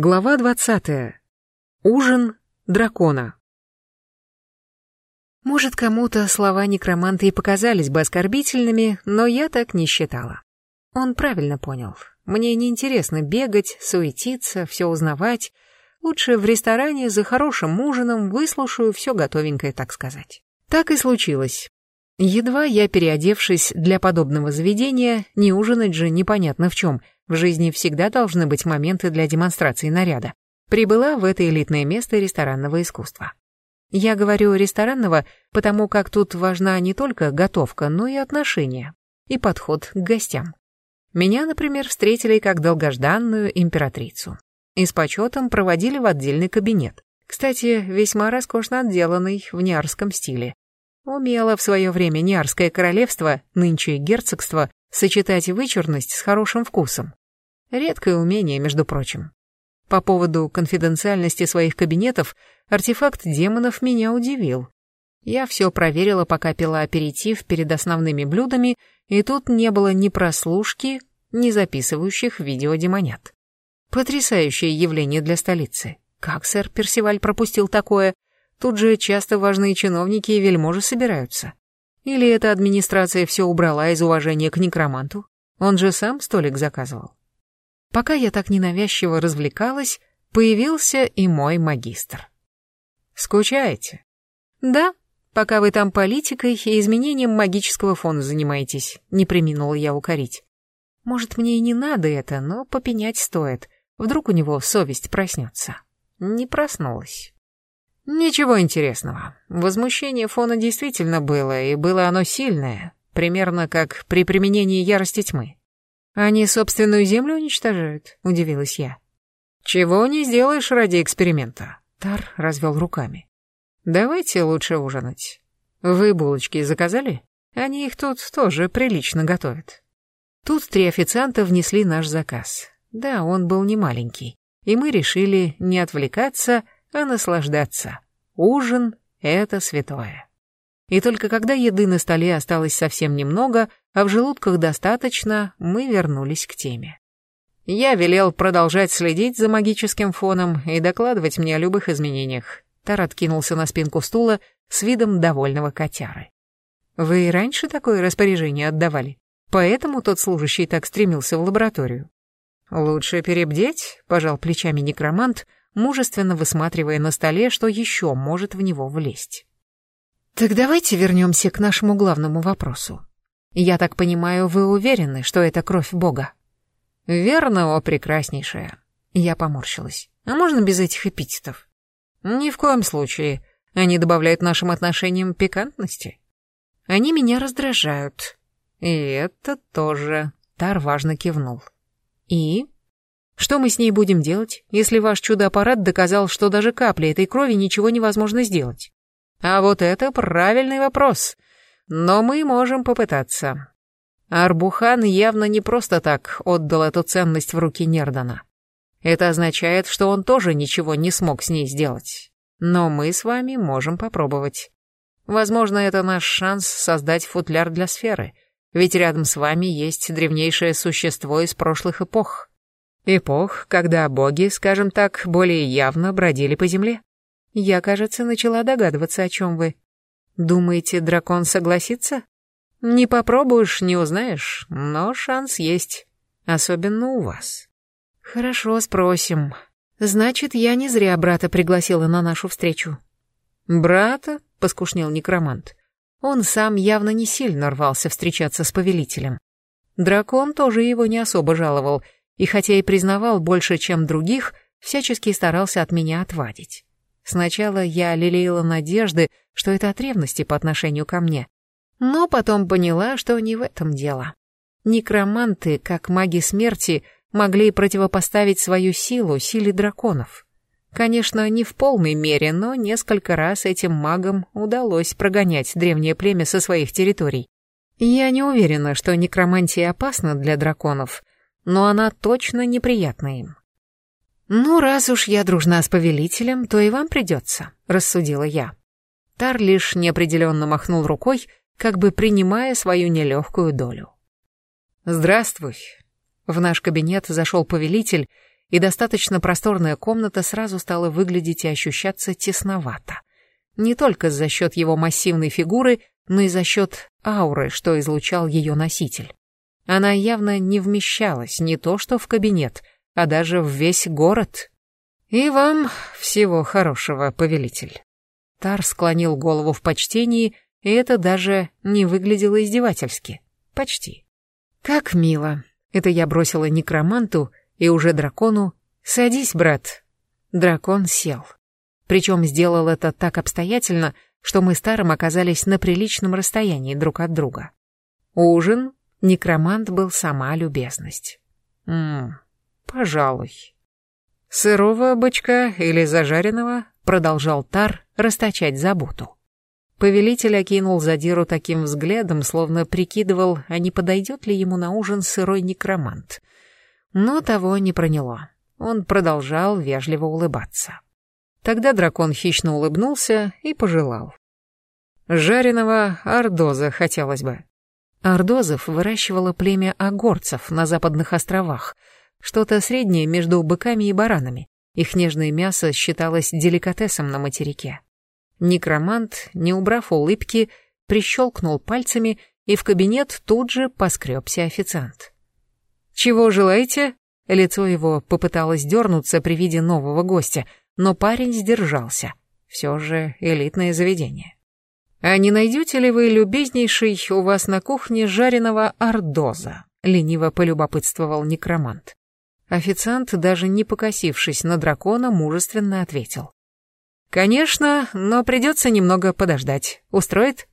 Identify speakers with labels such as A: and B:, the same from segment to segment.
A: Глава двадцатая. Ужин дракона. Может, кому-то слова некроманта и показались бы оскорбительными, но я так не считала. Он правильно понял. Мне неинтересно бегать, суетиться, все узнавать. Лучше в ресторане за хорошим ужином выслушаю все готовенькое, так сказать. Так и случилось. Едва я, переодевшись для подобного заведения, не ужинать же непонятно в чем, в жизни всегда должны быть моменты для демонстрации наряда, прибыла в это элитное место ресторанного искусства. Я говорю ресторанного, потому как тут важна не только готовка, но и отношения, и подход к гостям. Меня, например, встретили как долгожданную императрицу и с почетом проводили в отдельный кабинет. Кстати, весьма роскошно отделанный в ниарском стиле, Умело в свое время Ниарское королевство, нынче герцогство, сочетать вычурность с хорошим вкусом. Редкое умение, между прочим. По поводу конфиденциальности своих кабинетов, артефакт демонов меня удивил. Я все проверила, пока пила аперитив перед основными блюдами, и тут не было ни прослушки, ни записывающих видео демонят. Потрясающее явление для столицы. Как сэр Персиваль пропустил такое? Тут же часто важные чиновники и вельможи собираются. Или эта администрация все убрала из уважения к некроманту? Он же сам столик заказывал. Пока я так ненавязчиво развлекалась, появился и мой магистр. «Скучаете?» «Да, пока вы там политикой и изменением магического фона занимаетесь», — не приминула я укорить. «Может, мне и не надо это, но попенять стоит. Вдруг у него совесть проснется». Не проснулась. Ничего интересного. Возмущение фона действительно было, и было оно сильное, примерно как при применении ярости тьмы. Они собственную землю уничтожают, удивилась я. Чего не сделаешь ради эксперимента? Тар развел руками. Давайте лучше ужинать. Вы булочки заказали? Они их тут тоже прилично готовят. Тут три официанта внесли наш заказ. Да, он был не маленький, и мы решили не отвлекаться, а наслаждаться. Ужин — это святое. И только когда еды на столе осталось совсем немного, а в желудках достаточно, мы вернулись к теме. Я велел продолжать следить за магическим фоном и докладывать мне о любых изменениях. Тар откинулся на спинку стула с видом довольного котяры. «Вы и раньше такое распоряжение отдавали? Поэтому тот служащий так стремился в лабораторию?» «Лучше перебдеть», — пожал плечами некромант, мужественно высматривая на столе, что еще может в него влезть. Так давайте вернемся к нашему главному вопросу. Я так понимаю, вы уверены, что это кровь Бога? Верно, о прекраснейшая. Я поморщилась. А можно без этих эпитетов? Ни в коем случае. Они добавляют нашим отношениям пикантности. Они меня раздражают. И это тоже. Тар важно кивнул. И? Что мы с ней будем делать, если ваш чудо-аппарат доказал, что даже капли этой крови ничего невозможно сделать? А вот это правильный вопрос. Но мы можем попытаться. Арбухан явно не просто так отдал эту ценность в руки Нердана. Это означает, что он тоже ничего не смог с ней сделать. Но мы с вами можем попробовать. Возможно, это наш шанс создать футляр для сферы, ведь рядом с вами есть древнейшее существо из прошлых эпох. Эпох, когда боги, скажем так, более явно бродили по земле. Я, кажется, начала догадываться, о чем вы. Думаете, дракон согласится? Не попробуешь, не узнаешь, но шанс есть. Особенно у вас. Хорошо, спросим. Значит, я не зря брата пригласила на нашу встречу. Брата? Поскушнел некромант. Он сам явно не сильно рвался встречаться с повелителем. Дракон тоже его не особо жаловал — и хотя и признавал больше, чем других, всячески старался от меня отвадить. Сначала я лелеяла надежды, что это от ревности по отношению ко мне, но потом поняла, что не в этом дело. Некроманты, как маги смерти, могли противопоставить свою силу силе драконов. Конечно, не в полной мере, но несколько раз этим магам удалось прогонять древнее племя со своих территорий. Я не уверена, что некромантия опасна для драконов, но она точно неприятна им. «Ну, раз уж я дружна с повелителем, то и вам придется», — рассудила я. Тар лишь неопределенно махнул рукой, как бы принимая свою нелегкую долю. «Здравствуй». В наш кабинет зашел повелитель, и достаточно просторная комната сразу стала выглядеть и ощущаться тесновато. Не только за счет его массивной фигуры, но и за счет ауры, что излучал ее носитель. Она явно не вмещалась не то что в кабинет, а даже в весь город. «И вам всего хорошего, повелитель». Тар склонил голову в почтении, и это даже не выглядело издевательски. Почти. «Как мило!» Это я бросила некроманту и уже дракону «Садись, брат». Дракон сел. Причем сделал это так обстоятельно, что мы старым оказались на приличном расстоянии друг от друга. Ужин, некромант был сама любезность. Ммм, пожалуй. Сырого бычка или зажаренного продолжал Тар расточать заботу. Повелитель окинул задиру таким взглядом, словно прикидывал, а не подойдет ли ему на ужин сырой некромант. Но того не проняло. Он продолжал вежливо улыбаться. Тогда дракон хищно улыбнулся и пожелал. Жареного ордоза хотелось бы. Ордозов выращивало племя огорцев на западных островах, что-то среднее между быками и баранами. Их нежное мясо считалось деликатесом на материке. Некромант, не убрав улыбки, прищелкнул пальцами, и в кабинет тут же поскребся официант. «Чего желаете?» Лицо его попыталось дернуться при виде нового гостя, но парень сдержался. Все же элитное заведение. «А не найдете ли вы, любезнейший, у вас на кухне жареного ордоза?» — лениво полюбопытствовал некромант. Официант, даже не покосившись на дракона, мужественно ответил. «Конечно, но придется немного подождать. Устроит?»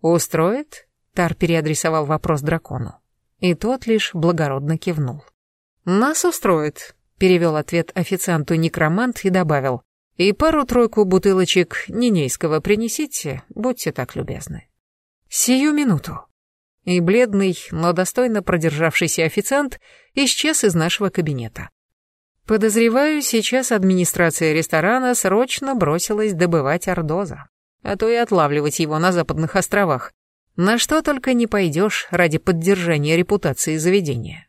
A: «Устроит?» — Тар переадресовал вопрос дракону. И тот лишь благородно кивнул. «Нас устроит», — перевел ответ официанту некромант и добавил. «И пару-тройку бутылочек нинейского принесите, будьте так любезны». «Сию минуту». И бледный, но достойно продержавшийся официант исчез из нашего кабинета. Подозреваю, сейчас администрация ресторана срочно бросилась добывать ордоза, а то и отлавливать его на западных островах. На что только не пойдешь ради поддержания репутации заведения.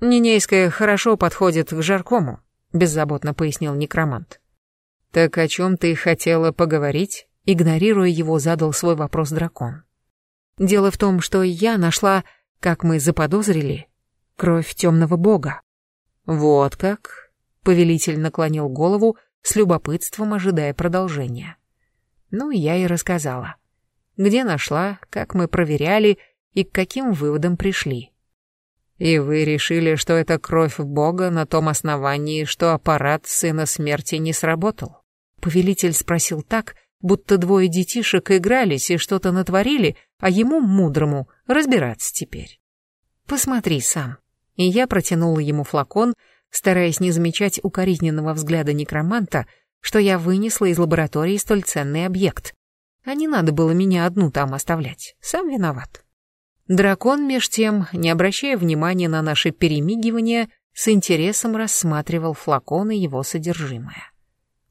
A: Нинейская хорошо подходит к жаркому, беззаботно пояснил некромант. Так о чем ты хотела поговорить? Игнорируя его, задал свой вопрос дракон. Дело в том, что я нашла, как мы заподозрили, кровь темного бога. «Вот как?» — повелитель наклонил голову, с любопытством ожидая продолжения. Ну, я и рассказала. Где нашла, как мы проверяли и к каким выводам пришли. И вы решили, что это кровь Бога на том основании, что аппарат Сына Смерти не сработал? Повелитель спросил так, будто двое детишек игрались и что-то натворили, а ему, мудрому, разбираться теперь. Посмотри сам и я протянула ему флакон, стараясь не замечать укоризненного взгляда некроманта, что я вынесла из лаборатории столь ценный объект. А не надо было меня одну там оставлять, сам виноват. Дракон, меж тем, не обращая внимания на наши перемигивания, с интересом рассматривал флакон и его содержимое.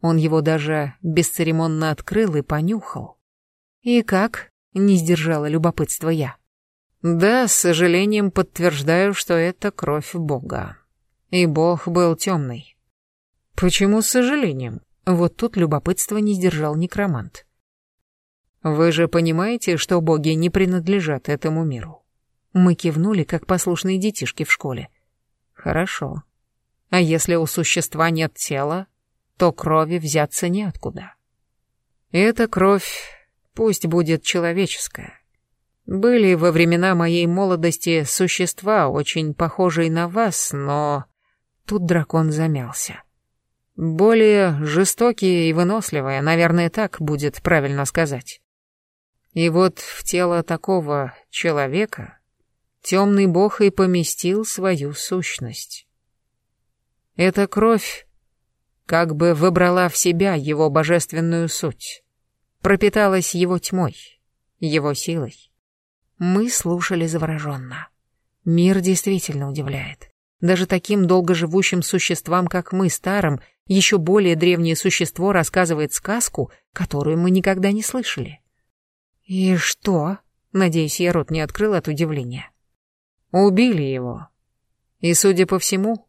A: Он его даже бесцеремонно открыл и понюхал. «И как?» — не сдержала любопытства я. Да, с сожалением подтверждаю, что это кровь Бога. И Бог был темный. Почему с сожалением? Вот тут любопытство не сдержал некромант. Вы же понимаете, что боги не принадлежат этому миру. Мы кивнули, как послушные детишки в школе. Хорошо. А если у существа нет тела, то крови взяться неоткуда. Эта кровь пусть будет человеческая, были во времена моей молодости существа, очень похожие на вас, но... Тут дракон замялся. Более жестокие и выносливые, наверное, так будет правильно сказать. И вот в тело такого человека темный бог и поместил свою сущность. Эта кровь как бы выбрала в себя его божественную суть, пропиталась его тьмой, его силой. Мы слушали завороженно. Мир действительно удивляет. Даже таким долгоживущим существам, как мы, старым, еще более древнее существо рассказывает сказку, которую мы никогда не слышали. «И что?» — надеюсь, я рот не открыл от удивления. «Убили его. И, судя по всему,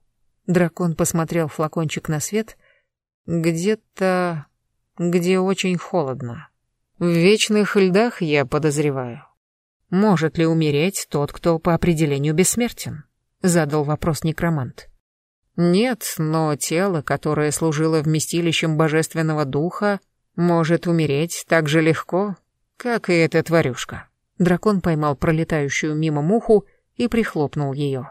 A: Дракон посмотрел флакончик на свет. Где-то... где очень холодно. В вечных льдах, я подозреваю. Может ли умереть тот, кто по определению бессмертен? Задал вопрос некромант. Нет, но тело, которое служило вместилищем божественного духа, может умереть так же легко, как и эта тварюшка. Дракон поймал пролетающую мимо муху и прихлопнул ее.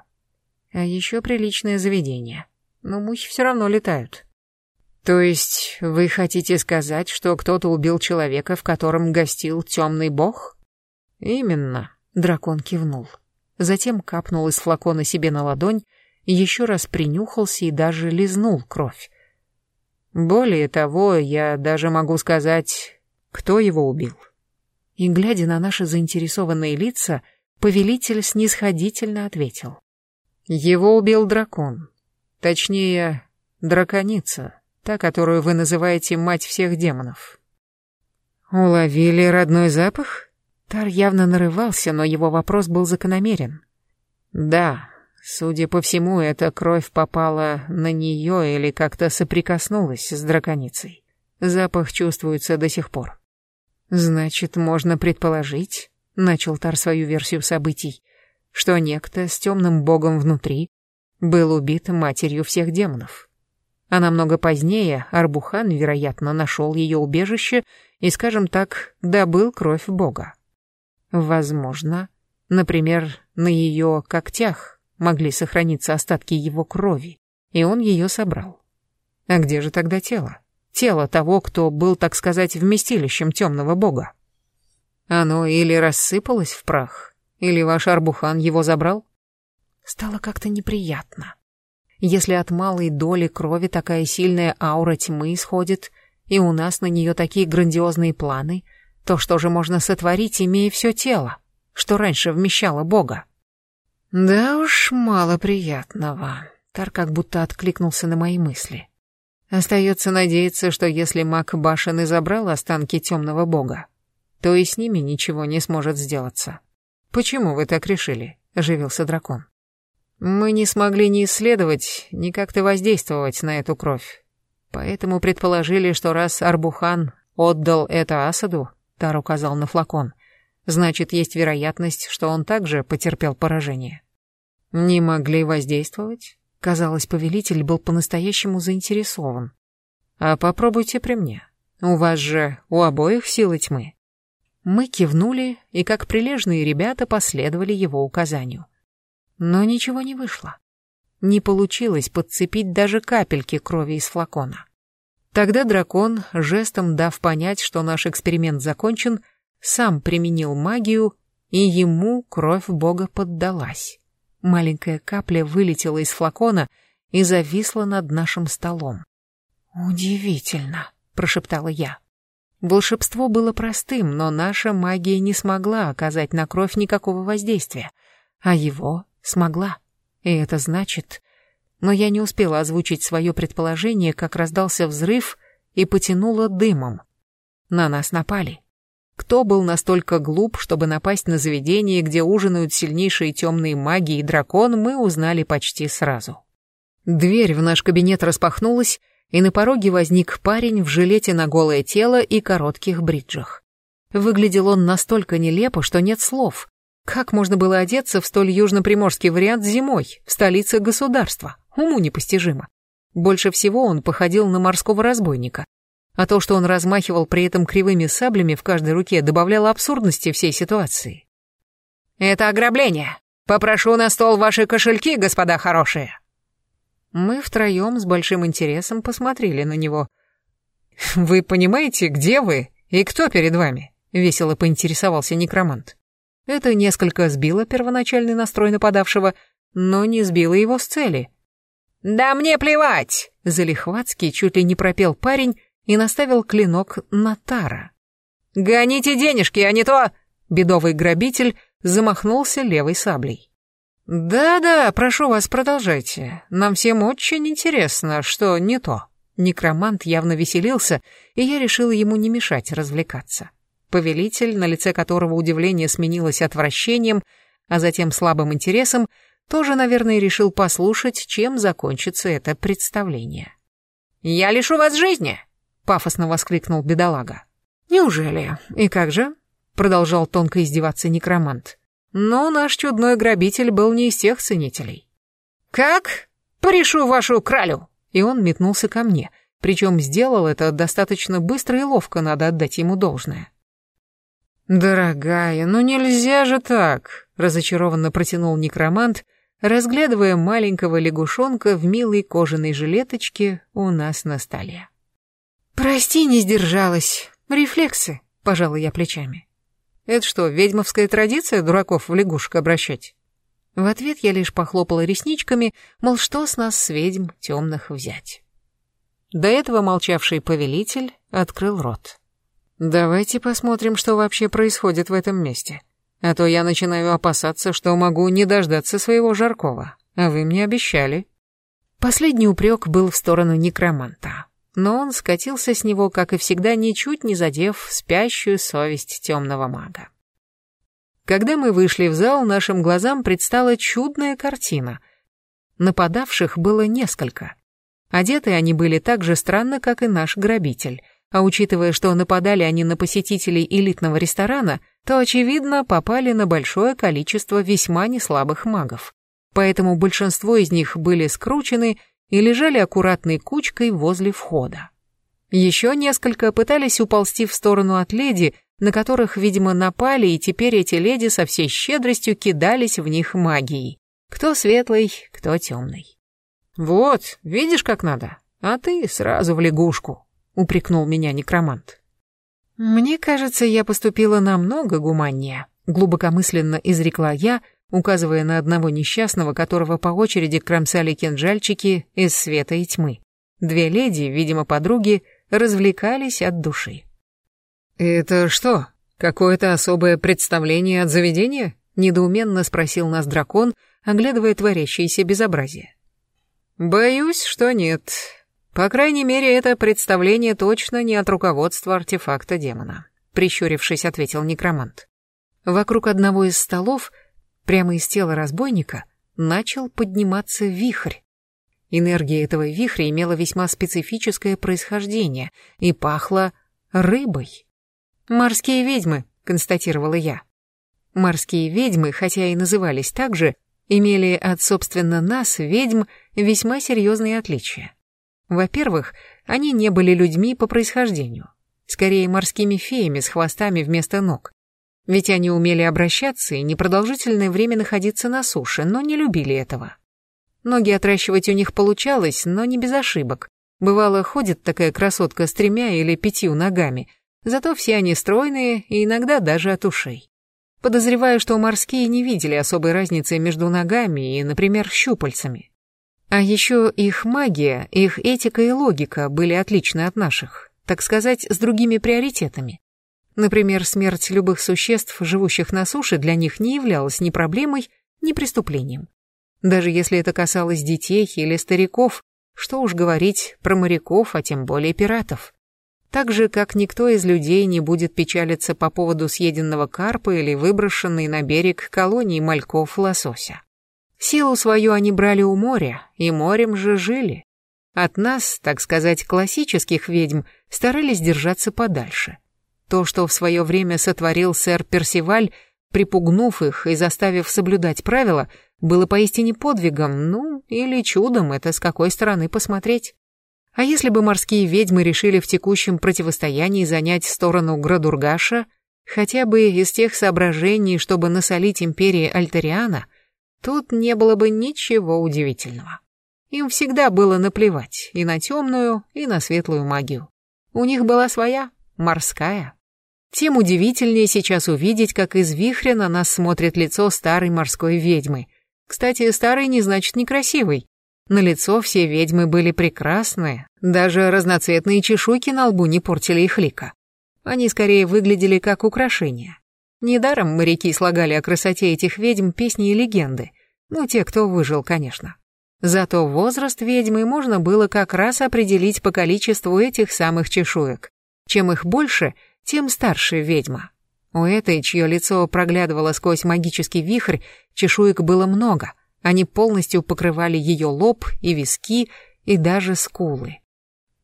A: А еще приличное заведение. Но мухи все равно летают. То есть вы хотите сказать, что кто-то убил человека, в котором гостил темный бог? Именно, дракон кивнул. Затем капнул из флакона себе на ладонь, еще раз принюхался и даже лизнул кровь. Более того, я даже могу сказать, кто его убил. И, глядя на наши заинтересованные лица, повелитель снисходительно ответил. Его убил дракон. Точнее, драконица, та, которую вы называете мать всех демонов. Уловили родной запах? Тар явно нарывался, но его вопрос был закономерен. Да, судя по всему, эта кровь попала на нее или как-то соприкоснулась с драконицей. Запах чувствуется до сих пор. Значит, можно предположить, начал Тар свою версию событий, что некто с темным богом внутри был убит матерью всех демонов. А намного позднее Арбухан, вероятно, нашел ее убежище и, скажем так, добыл кровь бога. Возможно, например, на ее когтях могли сохраниться остатки его крови, и он ее собрал. А где же тогда тело? Тело того, кто был, так сказать, вместилищем темного бога. Оно или рассыпалось в прах, или ваш Арбухан его забрал? Стало как-то неприятно. Если от малой доли крови такая сильная аура тьмы исходит, и у нас на нее такие грандиозные планы, то что же можно сотворить, имея все тело, что раньше вмещало Бога? Да уж, мало приятного. Тар как будто откликнулся на мои мысли. Остается надеяться, что если маг Башен и забрал останки темного бога, то и с ними ничего не сможет сделаться. «Почему вы так решили?» — оживился дракон. «Мы не смогли ни исследовать, ни как-то воздействовать на эту кровь. Поэтому предположили, что раз Арбухан отдал это Асаду, Тар указал на флакон, значит, есть вероятность, что он также потерпел поражение». «Не могли воздействовать?» Казалось, повелитель был по-настоящему заинтересован. «А попробуйте при мне. У вас же у обоих силы тьмы». Мы кивнули и, как прилежные ребята, последовали его указанию. Но ничего не вышло. Не получилось подцепить даже капельки крови из флакона. Тогда дракон, жестом дав понять, что наш эксперимент закончен, сам применил магию, и ему кровь бога поддалась. Маленькая капля вылетела из флакона и зависла над нашим столом. «Удивительно», — прошептала я. Волшебство было простым, но наша магия не смогла оказать на кровь никакого воздействия, а его смогла. И это значит... Но я не успела озвучить свое предположение, как раздался взрыв и потянуло дымом. На нас напали. Кто был настолько глуп, чтобы напасть на заведение, где ужинают сильнейшие темные маги и дракон, мы узнали почти сразу. Дверь в наш кабинет распахнулась, и на пороге возник парень в жилете на голое тело и коротких бриджах. Выглядел он настолько нелепо, что нет слов. Как можно было одеться в столь южно-приморский вариант зимой, в столице государства? Уму непостижимо. Больше всего он походил на морского разбойника. А то, что он размахивал при этом кривыми саблями в каждой руке, добавляло абсурдности всей ситуации. «Это ограбление! Попрошу на стол ваши кошельки, господа хорошие!» Мы втроем с большим интересом посмотрели на него. «Вы понимаете, где вы и кто перед вами?» — весело поинтересовался некромант. Это несколько сбило первоначальный настрой нападавшего, но не сбило его с цели. «Да мне плевать!» — залихватский чуть ли не пропел парень и наставил клинок на Тара. «Гоните денежки, а не то...» Бедовый грабитель замахнулся левой саблей. «Да-да, прошу вас, продолжайте. Нам всем очень интересно, что не то». Некромант явно веселился, и я решила ему не мешать развлекаться. Повелитель, на лице которого удивление сменилось отвращением, а затем слабым интересом, тоже, наверное, решил послушать, чем закончится это представление. «Я лишу вас жизни!» — пафосно воскликнул бедолага. «Неужели? И как же?» — продолжал тонко издеваться некромант. Но наш чудной грабитель был не из тех ценителей. «Как? Порешу вашу кралю!» И он метнулся ко мне, причем сделал это достаточно быстро и ловко, надо отдать ему должное. «Дорогая, ну нельзя же так!» — разочарованно протянул некромант, разглядывая маленького лягушонка в милой кожаной жилеточке у нас на столе. «Прости, не сдержалась. Рефлексы», — пожала я плечами. «Это что, ведьмовская традиция дураков в лягушек обращать?» В ответ я лишь похлопала ресничками, мол, что с нас с ведьм темных взять. До этого молчавший повелитель открыл рот. «Давайте посмотрим, что вообще происходит в этом месте. А то я начинаю опасаться, что могу не дождаться своего Жаркова, а вы мне обещали». Последний упрек был в сторону некроманта, но он скатился с него, как и всегда, ничуть не задев спящую совесть темного мага. Когда мы вышли в зал, нашим глазам предстала чудная картина. Нападавших было несколько. Одеты они были так же странно, как и наш грабитель — а учитывая, что нападали они на посетителей элитного ресторана, то, очевидно, попали на большое количество весьма неслабых магов. Поэтому большинство из них были скручены и лежали аккуратной кучкой возле входа. Еще несколько пытались уползти в сторону от леди, на которых, видимо, напали, и теперь эти леди со всей щедростью кидались в них магией. Кто светлый, кто темный. «Вот, видишь, как надо? А ты сразу в лягушку», упрекнул меня некромант. Мне кажется, я поступила намного гуманнее, глубокомысленно изрекла я, указывая на одного несчастного, которого по очереди кромсали кинжальчики из света и тьмы. Две леди, видимо, подруги, развлекались от души. «Это что, какое-то особое представление от заведения?» — недоуменно спросил нас дракон, оглядывая творящееся безобразие. «Боюсь, что нет. По крайней мере, это представление точно не от руководства артефакта демона, прищурившись, ответил некромант. Вокруг одного из столов, прямо из тела разбойника, начал подниматься вихрь. Энергия этого вихря имела весьма специфическое происхождение и пахла рыбой. «Морские ведьмы», — констатировала я. Морские ведьмы, хотя и назывались так же, имели от, собственно, нас, ведьм, весьма серьезные отличия. Во-первых, они не были людьми по происхождению, скорее морскими феями с хвостами вместо ног. Ведь они умели обращаться и непродолжительное время находиться на суше, но не любили этого. Ноги отращивать у них получалось, но не без ошибок. Бывало, ходит такая красотка с тремя или пятью ногами, зато все они стройные и иногда даже от ушей. Подозреваю, что морские не видели особой разницы между ногами и, например, щупальцами. А еще их магия, их этика и логика были отличны от наших, так сказать, с другими приоритетами. Например, смерть любых существ, живущих на суше, для них не являлась ни проблемой, ни преступлением. Даже если это касалось детей или стариков, что уж говорить про моряков, а тем более пиратов. Так же, как никто из людей не будет печалиться по поводу съеденного карпа или выброшенной на берег колонии мальков лосося. Силу свою они брали у моря, и морем же жили. От нас, так сказать, классических ведьм, старались держаться подальше. То, что в свое время сотворил сэр Персиваль, припугнув их и заставив соблюдать правила, было поистине подвигом, ну, или чудом, это с какой стороны посмотреть. А если бы морские ведьмы решили в текущем противостоянии занять сторону Градургаша, хотя бы из тех соображений, чтобы насолить империи Альтериана – Тут не было бы ничего удивительного. Им всегда было наплевать и на темную, и на светлую магию. У них была своя, морская. Тем удивительнее сейчас увидеть, как из вихря на нас смотрит лицо старой морской ведьмы. Кстати, старой не значит некрасивой. На лицо все ведьмы были прекрасные, даже разноцветные чешуйки на лбу не портили их лика. Они скорее выглядели как украшения. Недаром моряки слагали о красоте этих ведьм песни и легенды. Ну, те, кто выжил, конечно. Зато возраст ведьмы можно было как раз определить по количеству этих самых чешуек. Чем их больше, тем старше ведьма. У этой, чье лицо проглядывало сквозь магический вихрь, чешуек было много, Они полностью покрывали ее лоб и виски, и даже скулы.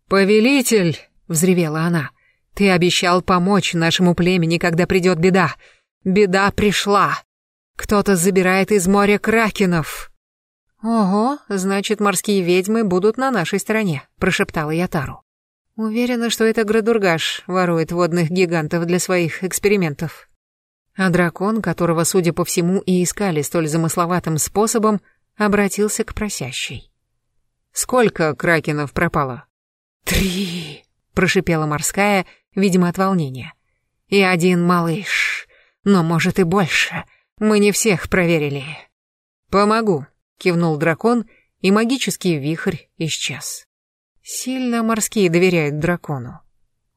A: «Повелитель!» — взревела она. «Ты обещал помочь нашему племени, когда придет беда. Беда пришла. Кто-то забирает из моря кракенов». «Ого, значит, морские ведьмы будут на нашей стороне», — прошептала я Тару. Уверена, что это Градургаш ворует водных гигантов для своих экспериментов. А дракон, которого, судя по всему, и искали столь замысловатым способом, обратился к просящей. «Сколько кракенов пропало?» «Три!» — прошипела морская, видимо, от волнения. «И один малыш. Но, может, и больше. Мы не всех проверили». «Помогу», — кивнул дракон, и магический вихрь исчез. Сильно морские доверяют дракону.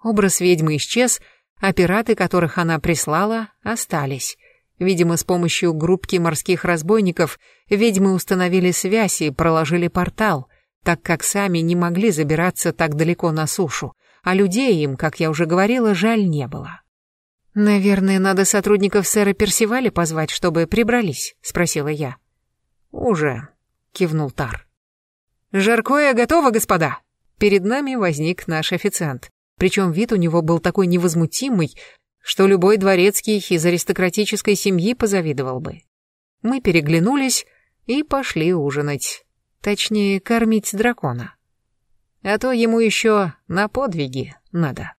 A: Образ ведьмы исчез, а пираты, которых она прислала, остались. Видимо, с помощью группки морских разбойников ведьмы установили связь и проложили портал, так как сами не могли забираться так далеко на сушу, а людей им, как я уже говорила, жаль не было. «Наверное, надо сотрудников сэра Персиваля позвать, чтобы прибрались?» — спросила я. «Уже», — кивнул Тар. «Жаркое готово, господа!» Перед нами возник наш официант. Причем вид у него был такой невозмутимый, что любой дворецкий из аристократической семьи позавидовал бы. Мы переглянулись и пошли ужинать. Точнее, кормить дракона. А то ему еще на подвиги надо.